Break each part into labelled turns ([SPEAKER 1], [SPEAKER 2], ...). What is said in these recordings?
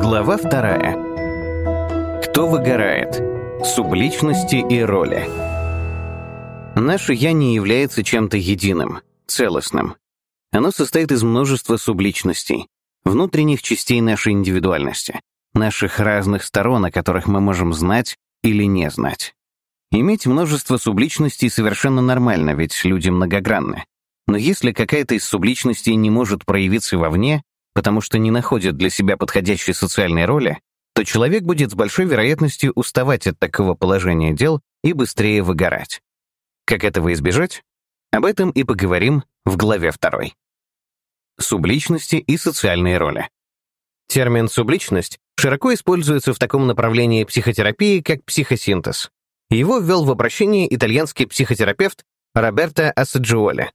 [SPEAKER 1] Глава вторая. Кто выгорает? Субличности и роли. Наше «я» не является чем-то единым, целостным. Оно состоит из множества субличностей, внутренних частей нашей индивидуальности, наших разных сторон, о которых мы можем знать или не знать. Иметь множество субличностей совершенно нормально, ведь люди многогранны. Но если какая-то из субличностей не может проявиться вовне, потому что не находит для себя подходящей социальной роли, то человек будет с большой вероятностью уставать от такого положения дел и быстрее выгорать. Как этого избежать? Об этом и поговорим в главе 2. Субличности и социальные роли. Термин «субличность» широко используется в таком направлении психотерапии, как психосинтез. Его ввел в обращение итальянский психотерапевт Роберто Ассаджиоли.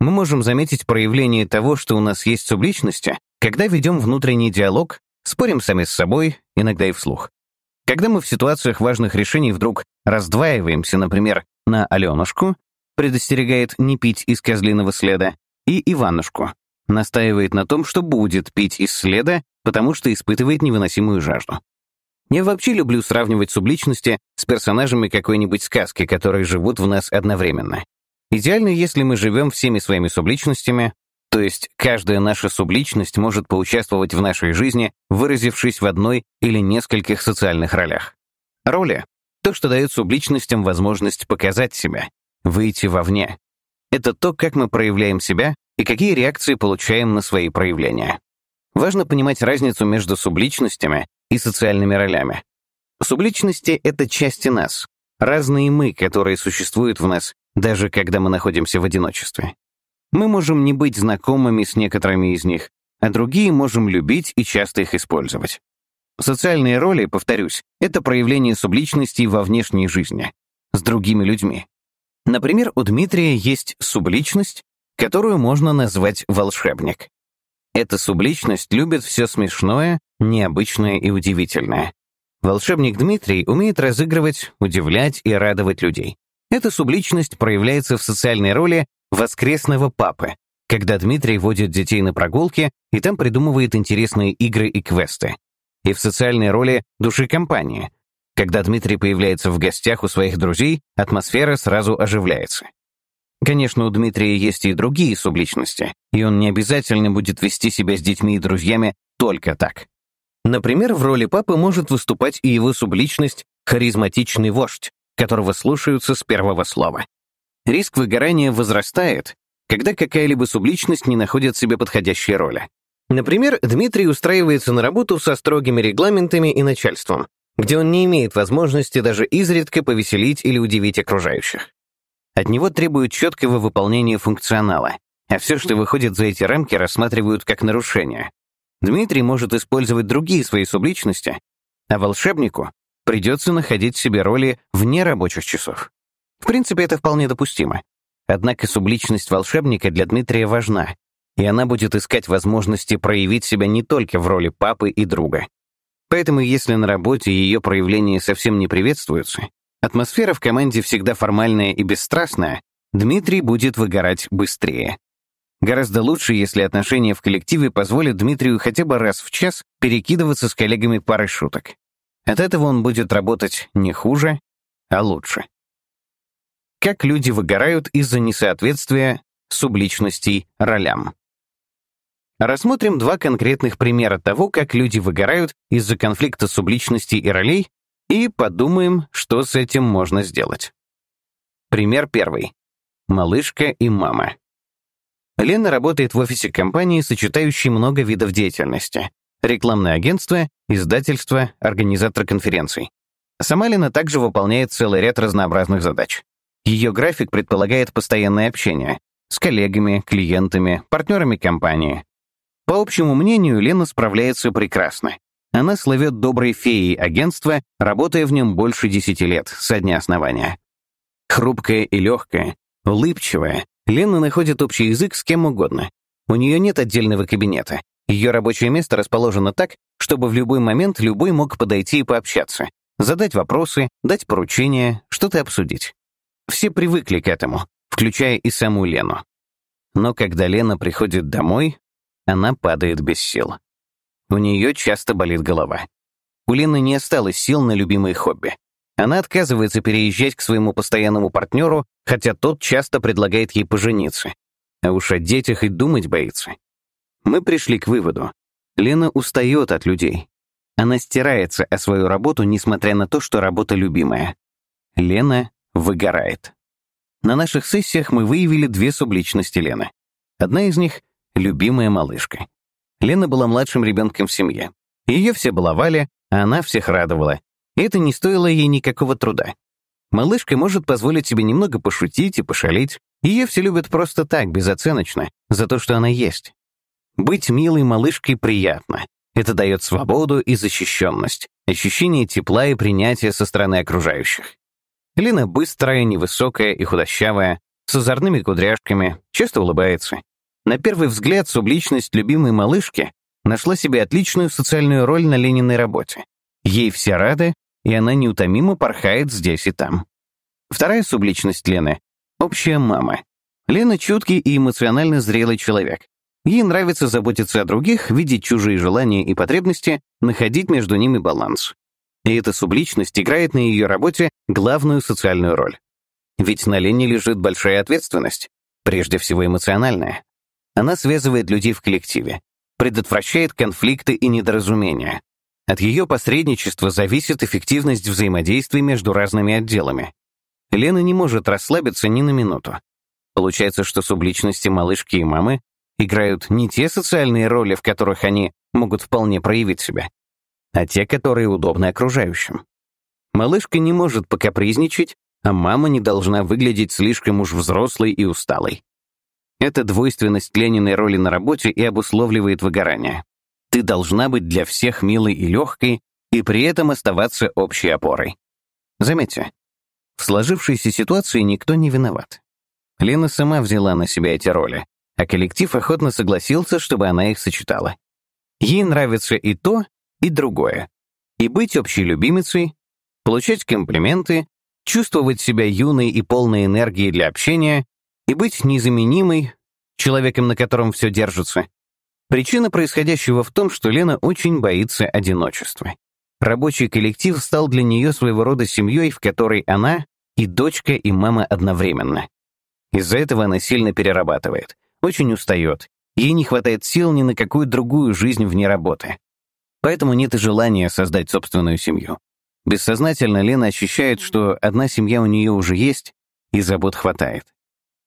[SPEAKER 1] Мы можем заметить проявление того, что у нас есть субличности, когда ведем внутренний диалог, спорим сами с собой, иногда и вслух. Когда мы в ситуациях важных решений вдруг раздваиваемся, например, на Аленушку, предостерегает не пить из козлиного следа, и Иванушку, настаивает на том, что будет пить из следа, потому что испытывает невыносимую жажду. Я вообще люблю сравнивать субличности с персонажами какой-нибудь сказки, которые живут в нас одновременно. Идеально, если мы живем всеми своими субличностями, то есть каждая наша субличность может поучаствовать в нашей жизни, выразившись в одной или нескольких социальных ролях. Роли — то, что дает субличностям возможность показать себя, выйти вовне. Это то, как мы проявляем себя и какие реакции получаем на свои проявления. Важно понимать разницу между субличностями и социальными ролями. Субличности — это части нас, разные мы, которые существуют в нас даже когда мы находимся в одиночестве. Мы можем не быть знакомыми с некоторыми из них, а другие можем любить и часто их использовать. Социальные роли, повторюсь, это проявление субличности во внешней жизни, с другими людьми. Например, у Дмитрия есть субличность, которую можно назвать волшебник. Эта субличность любит все смешное, необычное и удивительное. Волшебник Дмитрий умеет разыгрывать, удивлять и радовать людей. Эта субличность проявляется в социальной роли воскресного папы, когда Дмитрий водит детей на прогулки и там придумывает интересные игры и квесты. И в социальной роли души компании. Когда Дмитрий появляется в гостях у своих друзей, атмосфера сразу оживляется. Конечно, у Дмитрия есть и другие субличности, и он не обязательно будет вести себя с детьми и друзьями только так. Например, в роли папы может выступать и его субличность «харизматичный вождь», которого слушаются с первого слова. Риск выгорания возрастает, когда какая-либо субличность не находит себе подходящей роли. Например, Дмитрий устраивается на работу со строгими регламентами и начальством, где он не имеет возможности даже изредка повеселить или удивить окружающих. От него требуют четкого выполнения функционала, а все, что выходит за эти рамки, рассматривают как нарушение. Дмитрий может использовать другие свои субличности, а волшебнику придется находить себе роли вне рабочих часов. В принципе, это вполне допустимо. Однако субличность волшебника для Дмитрия важна, и она будет искать возможности проявить себя не только в роли папы и друга. Поэтому если на работе ее проявления совсем не приветствуются, атмосфера в команде всегда формальная и бесстрастная, Дмитрий будет выгорать быстрее. Гораздо лучше, если отношения в коллективе позволят Дмитрию хотя бы раз в час перекидываться с коллегами парой шуток. От этого он будет работать не хуже, а лучше. Как люди выгорают из-за несоответствия субличностей ролям. Рассмотрим два конкретных примера того, как люди выгорают из-за конфликта субличностей и ролей, и подумаем, что с этим можно сделать. Пример первый. Малышка и мама. Лена работает в офисе компании, сочетающей много видов деятельности рекламное агентство, издательство, организатор конференций. Сама Лена также выполняет целый ряд разнообразных задач. Ее график предполагает постоянное общение с коллегами, клиентами, партнерами компании. По общему мнению, Лена справляется прекрасно. Она славет доброй феей агентства, работая в нем больше 10 лет, со дня основания. Хрупкая и легкая, улыбчивая, Лена находит общий язык с кем угодно. У нее нет отдельного кабинета. Ее рабочее место расположено так, чтобы в любой момент любой мог подойти и пообщаться, задать вопросы, дать поручения, что-то обсудить. Все привыкли к этому, включая и саму Лену. Но когда Лена приходит домой, она падает без сил. У нее часто болит голова. У Лены не осталось сил на любимые хобби. Она отказывается переезжать к своему постоянному партнеру, хотя тот часто предлагает ей пожениться. А уж о детях и думать боится. Мы пришли к выводу. Лена устает от людей. Она стирается о свою работу, несмотря на то, что работа любимая. Лена выгорает. На наших сессиях мы выявили две субличности Лены. Одна из них — любимая малышка. Лена была младшим ребенком в семье. Ее все баловали, а она всех радовала, это не стоило ей никакого труда. Малышка может позволить себе немного пошутить и пошалить. Ее все любят просто так, безоценочно, за то, что она есть. Быть милой малышкой приятно. Это дает свободу и защищенность, ощущение тепла и принятия со стороны окружающих. Лина быстрая, невысокая и худощавая, с озорными кудряшками, часто улыбается. На первый взгляд субличность любимой малышки нашла себе отличную социальную роль на Лениной работе. Ей все рады, и она неутомимо порхает здесь и там. Вторая субличность Лены — общая мама. Лена чуткий и эмоционально зрелый человек. Ей нравится заботиться о других, видеть чужие желания и потребности, находить между ними баланс. И эта субличность играет на ее работе главную социальную роль. Ведь на Лене лежит большая ответственность, прежде всего эмоциональная. Она связывает людей в коллективе, предотвращает конфликты и недоразумения, от ее посредничества зависит эффективность взаимодействия между разными отделами. Лена не может расслабиться ни на минуту. Получается, что субличности малышки и мамы играют не те социальные роли, в которых они могут вполне проявить себя, а те, которые удобны окружающим. Малышка не может покапризничать, а мама не должна выглядеть слишком уж взрослой и усталой. Эта двойственность Лениной роли на работе и обусловливает выгорание. Ты должна быть для всех милой и легкой, и при этом оставаться общей опорой. Заметьте, в сложившейся ситуации никто не виноват. Лена сама взяла на себя эти роли, а коллектив охотно согласился, чтобы она их сочетала. Ей нравится и то, и другое. И быть общей любимицей, получать комплименты, чувствовать себя юной и полной энергии для общения, и быть незаменимой, человеком, на котором все держится, Причина происходящего в том, что Лена очень боится одиночества. Рабочий коллектив стал для нее своего рода семьей, в которой она и дочка, и мама одновременно. Из-за этого она сильно перерабатывает, очень устает, ей не хватает сил ни на какую другую жизнь вне работы. Поэтому нет и желания создать собственную семью. Бессознательно Лена ощущает, что одна семья у нее уже есть, и забот хватает.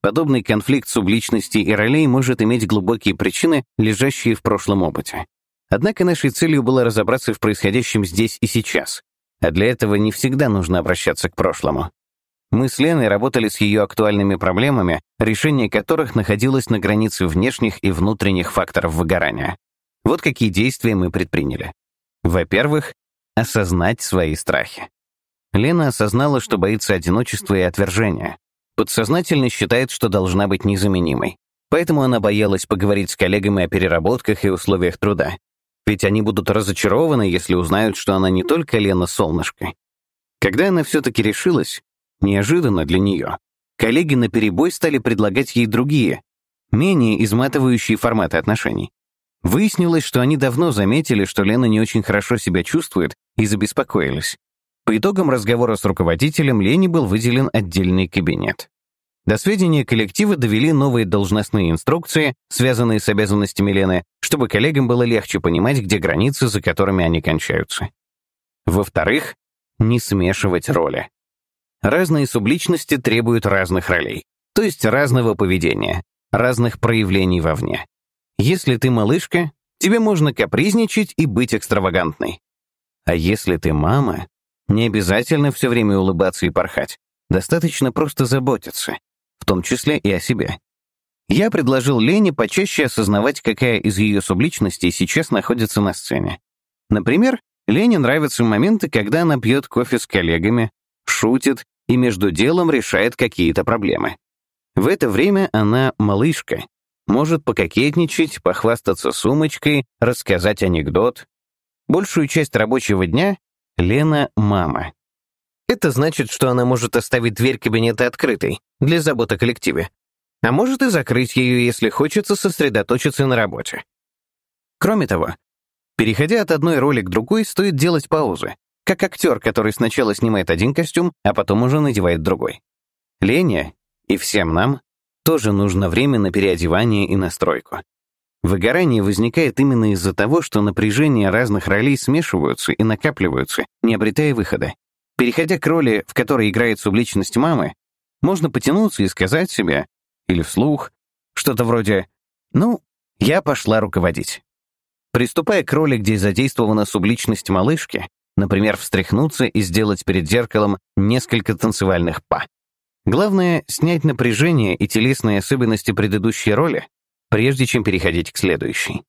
[SPEAKER 1] Подобный конфликт субличности и ролей может иметь глубокие причины, лежащие в прошлом опыте. Однако нашей целью было разобраться в происходящем здесь и сейчас, а для этого не всегда нужно обращаться к прошлому. Мы с Леной работали с ее актуальными проблемами, решение которых находилось на границе внешних и внутренних факторов выгорания. Вот какие действия мы предприняли. Во-первых, осознать свои страхи. Лена осознала, что боится одиночества и отвержения подсознательно считает, что должна быть незаменимой. Поэтому она боялась поговорить с коллегами о переработках и условиях труда. Ведь они будут разочарованы, если узнают, что она не только Лена Солнышко. Когда она все-таки решилась, неожиданно для нее, коллеги наперебой стали предлагать ей другие, менее изматывающие форматы отношений. Выяснилось, что они давно заметили, что Лена не очень хорошо себя чувствует, и забеспокоились. По итогам разговора с руководителем Лене был выделен отдельный кабинет. До сведения коллектива довели новые должностные инструкции, связанные с обязанностями Лены, чтобы коллегам было легче понимать, где границы, за которыми они кончаются. Во-вторых, не смешивать роли. Разные субличности требуют разных ролей, то есть разного поведения, разных проявлений вовне. Если ты малышка, тебе можно капризничать и быть экстравагантной. А если ты мама, не обязательно все время улыбаться и порхать. Достаточно просто заботиться, в том числе и о себе. Я предложил Лене почаще осознавать, какая из ее субличностей сейчас находится на сцене. Например, Лене нравятся моменты, когда она пьет кофе с коллегами, шутит и между делом решает какие-то проблемы. В это время она малышка, может пококетничать, похвастаться сумочкой, рассказать анекдот. Большую часть рабочего дня Лена — мама. Это значит, что она может оставить дверь кабинета открытой для заботы о коллективе, а может и закрыть ее, если хочется сосредоточиться на работе. Кроме того, Переходя от одной роли к другой, стоит делать паузы, как актер, который сначала снимает один костюм, а потом уже надевает другой. Лене, и всем нам, тоже нужно время на переодевание и настройку. Выгорание возникает именно из-за того, что напряжения разных ролей смешиваются и накапливаются, не обретая выхода. Переходя к роли, в которой играет субличность мамы, можно потянуться и сказать себе, или вслух, что-то вроде «Ну, я пошла руководить». Приступая к роли, где задействована субличность малышки, например, встряхнуться и сделать перед зеркалом несколько танцевальных па. Главное — снять напряжение и телесные особенности предыдущей роли, прежде чем переходить к следующей.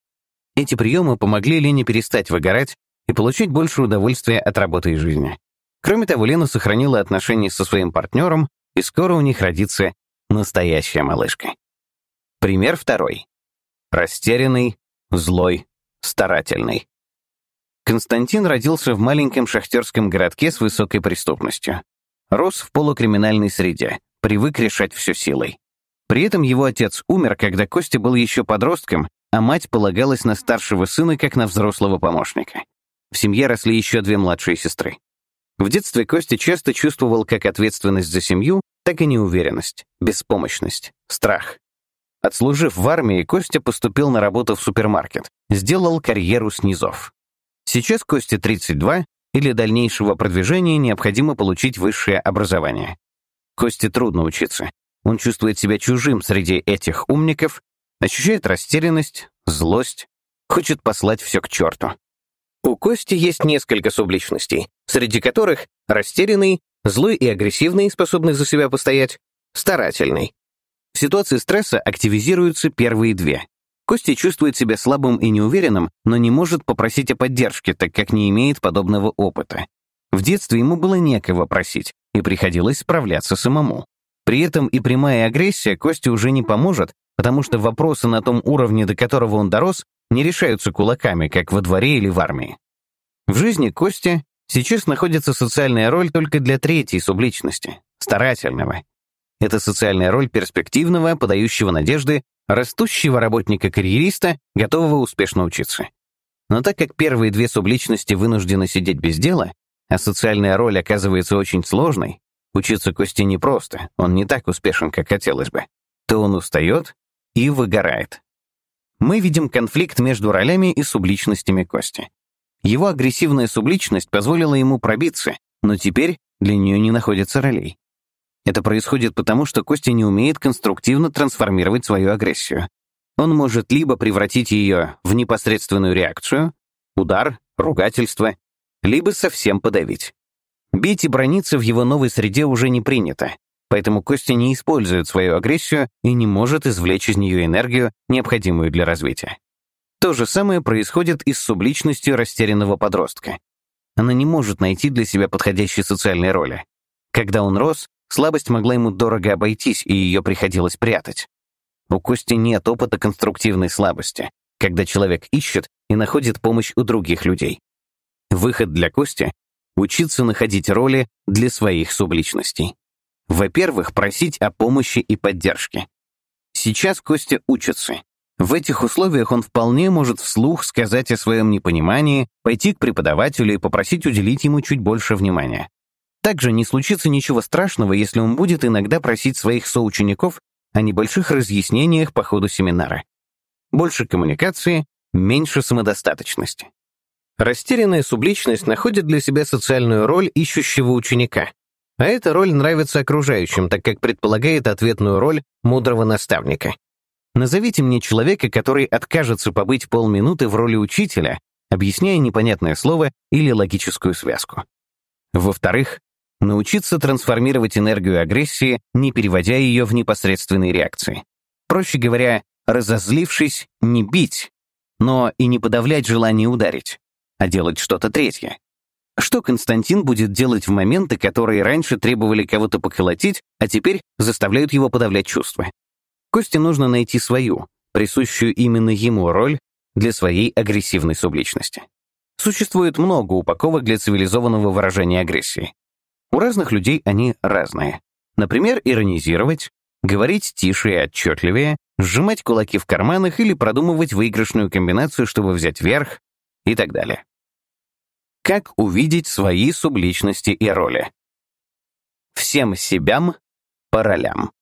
[SPEAKER 1] Эти приемы помогли Лене перестать выгорать и получить больше удовольствия от работы и жизни. Кроме того, Лена сохранила отношения со своим партнером, и скоро у них родится настоящая малышка. Пример второй. Растерянный, злой, старательный. Константин родился в маленьком шахтерском городке с высокой преступностью. Рос в полукриминальной среде, привык решать все силой. При этом его отец умер, когда Костя был еще подростком, а мать полагалась на старшего сына как на взрослого помощника. В семье росли еще две младшие сестры. В детстве Костя часто чувствовал как ответственность за семью, так и неуверенность, беспомощность, страх. Отслужив в армии, Костя поступил на работу в супермаркет, сделал карьеру снизов. Сейчас Косте 32, и для дальнейшего продвижения необходимо получить высшее образование. Косте трудно учиться. Он чувствует себя чужим среди этих умников, ощущает растерянность, злость, хочет послать все к черту. У Кости есть несколько субличностей, среди которых растерянный, злой и агрессивный, способный за себя постоять, старательный. В ситуации стресса активизируются первые две. Костя чувствует себя слабым и неуверенным, но не может попросить о поддержке, так как не имеет подобного опыта. В детстве ему было некого просить, и приходилось справляться самому. При этом и прямая агрессия Косте уже не поможет, потому что вопросы на том уровне, до которого он дорос, не решаются кулаками, как во дворе или в армии. В жизни Кости сейчас находится социальная роль только для третьей субличности — старательного. Это социальная роль перспективного, подающего надежды, растущего работника-карьериста, готового успешно учиться. Но так как первые две субличности вынуждены сидеть без дела, а социальная роль оказывается очень сложной, учиться Кости непросто, он не так успешен, как хотелось бы, то он устает и выгорает. Мы видим конфликт между ролями и субличностями Кости. Его агрессивная субличность позволила ему пробиться, но теперь для нее не находится ролей. Это происходит потому, что Костя не умеет конструктивно трансформировать свою агрессию. Он может либо превратить ее в непосредственную реакцию, удар, ругательство, либо совсем подавить. Бить и брониться в его новой среде уже не принято, поэтому Костя не использует свою агрессию и не может извлечь из нее энергию, необходимую для развития. То же самое происходит и с субличностью растерянного подростка. Она не может найти для себя подходящей социальной роли. Когда он рос, Слабость могла ему дорого обойтись, и ее приходилось прятать. У Кости нет опыта конструктивной слабости, когда человек ищет и находит помощь у других людей. Выход для Кости — учиться находить роли для своих субличностей. Во-первых, просить о помощи и поддержке. Сейчас Костя учится. В этих условиях он вполне может вслух сказать о своем непонимании, пойти к преподавателю и попросить уделить ему чуть больше внимания. Также не случится ничего страшного, если он будет иногда просить своих соучеников о небольших разъяснениях по ходу семинара. Больше коммуникации, меньше самодостаточности. Растерянная субличность находит для себя социальную роль ищущего ученика. А эта роль нравится окружающим, так как предполагает ответную роль мудрого наставника. Назовите мне человека, который откажется побыть полминуты в роли учителя, объясняя непонятное слово или логическую связку. Во-вторых, Научиться трансформировать энергию агрессии, не переводя ее в непосредственные реакции. Проще говоря, разозлившись, не бить, но и не подавлять желание ударить, а делать что-то третье. Что Константин будет делать в моменты, которые раньше требовали кого-то поколотить, а теперь заставляют его подавлять чувства? Косте нужно найти свою, присущую именно ему роль для своей агрессивной субличности. Существует много упаковок для цивилизованного выражения агрессии. У разных людей они разные. Например, иронизировать, говорить тише и отчетливее, сжимать кулаки в карманах или продумывать выигрышную комбинацию, чтобы взять верх. и так далее. Как увидеть свои субличности и роли? Всем себям по ролям.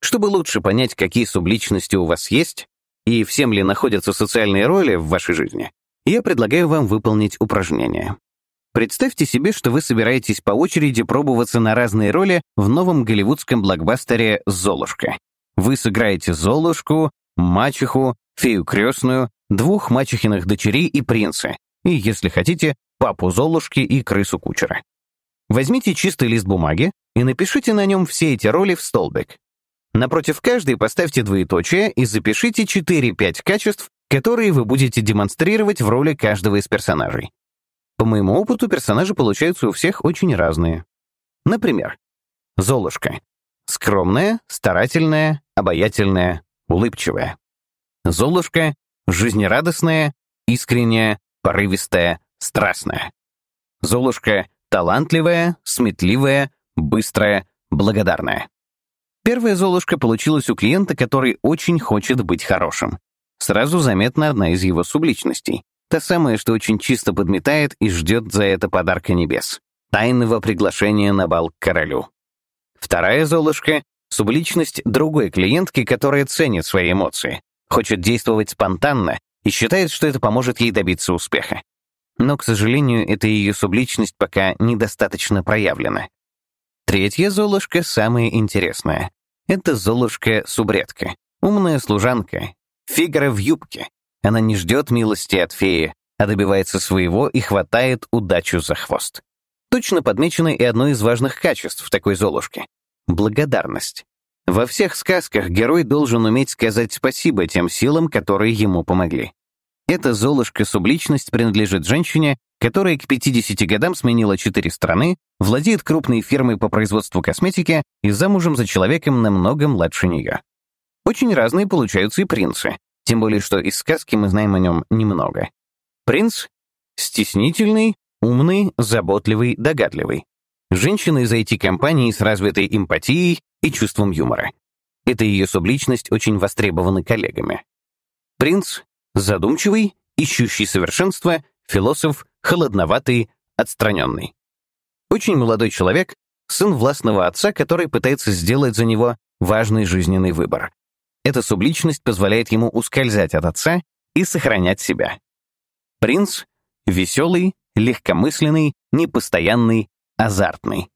[SPEAKER 1] Чтобы лучше понять, какие субличности у вас есть, и всем ли находятся социальные роли в вашей жизни, я предлагаю вам выполнить упражнение. Представьте себе, что вы собираетесь по очереди пробоваться на разные роли в новом голливудском блокбастере «Золушка». Вы сыграете Золушку, мачеху, фею крестную, двух мачехиных дочерей и принца, и, если хотите, папу Золушки и крысу кучера. Возьмите чистый лист бумаги и напишите на нем все эти роли в столбик. Напротив каждой поставьте двоеточие и запишите 4-5 качеств, которые вы будете демонстрировать в роли каждого из персонажей. По моему опыту, персонажи получаются у всех очень разные. Например, Золушка. Скромная, старательная, обаятельная, улыбчивая. Золушка — жизнерадостная, искренняя, порывистая, страстная. Золушка — талантливая, сметливая, быстрая, благодарная. Первая Золушка получилась у клиента, который очень хочет быть хорошим. Сразу заметна одна из его субличностей. Та самая, что очень чисто подметает и ждет за это подарка небес. Тайного приглашения на бал к королю. Вторая Золушка — субличность другой клиентки, которая ценит свои эмоции, хочет действовать спонтанно и считает, что это поможет ей добиться успеха. Но, к сожалению, эта ее субличность пока недостаточно проявлена. Третья Золушка самая интересная. Это Золушка-субредка, умная служанка, фигура в юбке. Она не ждет милости от феи, а добивается своего и хватает удачу за хвост. Точно подмечено и одно из важных качеств такой Золушки — благодарность. Во всех сказках герой должен уметь сказать спасибо тем силам, которые ему помогли. Эта Золушка-субличность принадлежит женщине, которая к 50 годам сменила четыре страны, владеет крупной фирмой по производству косметики и замужем за человеком намного младше нее. Очень разные получаются и принцы, тем более что из сказки мы знаем о нем немного. Принц — стеснительный, умный, заботливый, догадливый. Женщина из IT-компании с развитой эмпатией и чувством юмора. Эта ее субличность очень востребована коллегами. Принц — задумчивый, ищущий совершенство, философ, холодноватый, отстраненный. Очень молодой человек, сын властного отца, который пытается сделать за него важный жизненный выбор. Эта субличность позволяет ему ускользать от отца и сохранять себя. Принц — веселый, легкомысленный, непостоянный, азартный.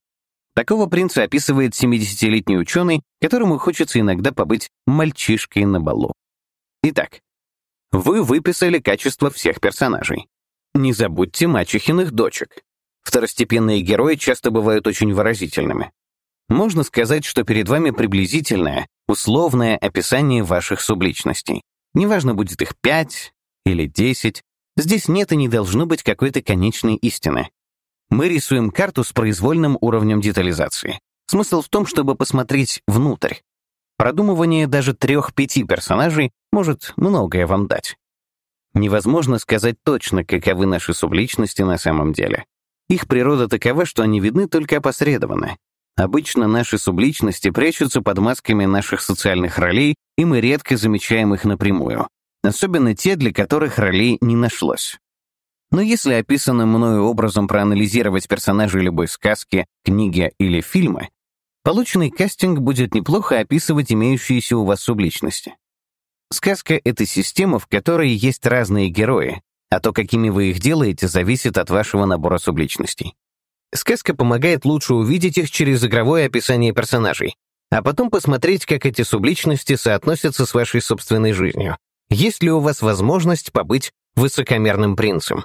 [SPEAKER 1] Такого принца описывает 70-летний ученый, которому хочется иногда побыть мальчишкой на балу. Итак, вы выписали качество всех персонажей. Не забудьте мачехиных дочек. Второстепенные герои часто бывают очень выразительными. Можно сказать, что перед вами приблизительное, условное описание ваших субличностей. Неважно, будет их 5 или 10, здесь нет и не должно быть какой-то конечной истины. Мы рисуем карту с произвольным уровнем детализации. Смысл в том, чтобы посмотреть внутрь. Продумывание даже трех-пяти персонажей может многое вам дать. Невозможно сказать точно, каковы наши субличности на самом деле. Их природа такова, что они видны только опосредованно. Обычно наши субличности прячутся под масками наших социальных ролей, и мы редко замечаем их напрямую. Особенно те, для которых ролей не нашлось. Но если описанным мною образом проанализировать персонажей любой сказки, книги или фильма, полученный кастинг будет неплохо описывать имеющиеся у вас субличности. Сказка — это система, в которой есть разные герои, а то, какими вы их делаете, зависит от вашего набора субличностей. Сказка помогает лучше увидеть их через игровое описание персонажей, а потом посмотреть, как эти субличности соотносятся с вашей собственной жизнью. Есть ли у вас возможность побыть высокомерным принцем?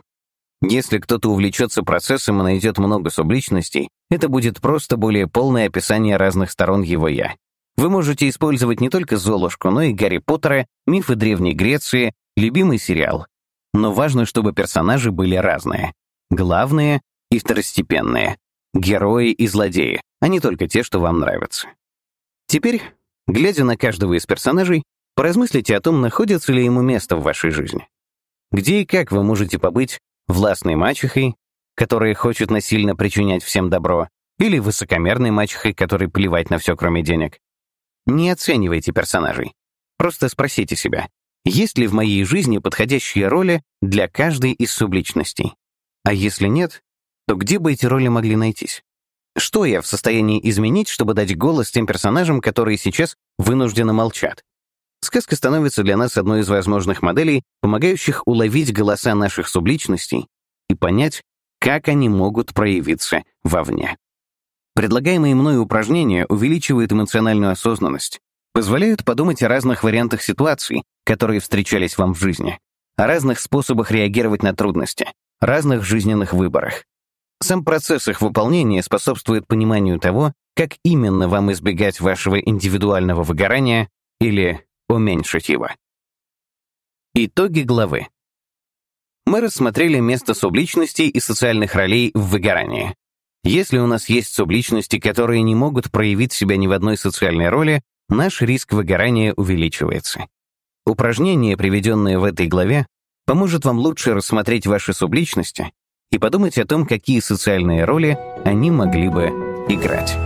[SPEAKER 1] Если кто-то увлечется процессом и найдет много субличностей, это будет просто более полное описание разных сторон его «я». Вы можете использовать не только Золушку, но и Гарри Поттера, мифы Древней Греции, любимый сериал. Но важно, чтобы персонажи были разные. Главные и второстепенные. Герои и злодеи, а не только те, что вам нравятся. Теперь, глядя на каждого из персонажей, поразмыслите о том, находится ли ему место в вашей жизни. Где и как вы можете побыть властной мачехой, которая хочет насильно причинять всем добро, или высокомерной мачехой, которой плевать на все, кроме денег, не оценивайте персонажей. Просто спросите себя, Есть ли в моей жизни подходящие роли для каждой из субличностей? А если нет, то где бы эти роли могли найтись? Что я в состоянии изменить, чтобы дать голос тем персонажам, которые сейчас вынужденно молчат? Сказка становится для нас одной из возможных моделей, помогающих уловить голоса наших субличностей и понять, как они могут проявиться вовне. Предлагаемые мной упражнения увеличивают эмоциональную осознанность, позволяют подумать о разных вариантах ситуаций, которые встречались вам в жизни, о разных способах реагировать на трудности, разных жизненных выборах. Сам процесс их выполнения способствует пониманию того, как именно вам избегать вашего индивидуального выгорания или уменьшить его. Итоги главы. Мы рассмотрели место субличностей и социальных ролей в выгорании. Если у нас есть субличности, которые не могут проявить себя ни в одной социальной роли, наш риск выгорания увеличивается. Упражнение, приведенное в этой главе, поможет вам лучше рассмотреть ваши субличности и подумать о том, какие социальные роли они могли бы играть.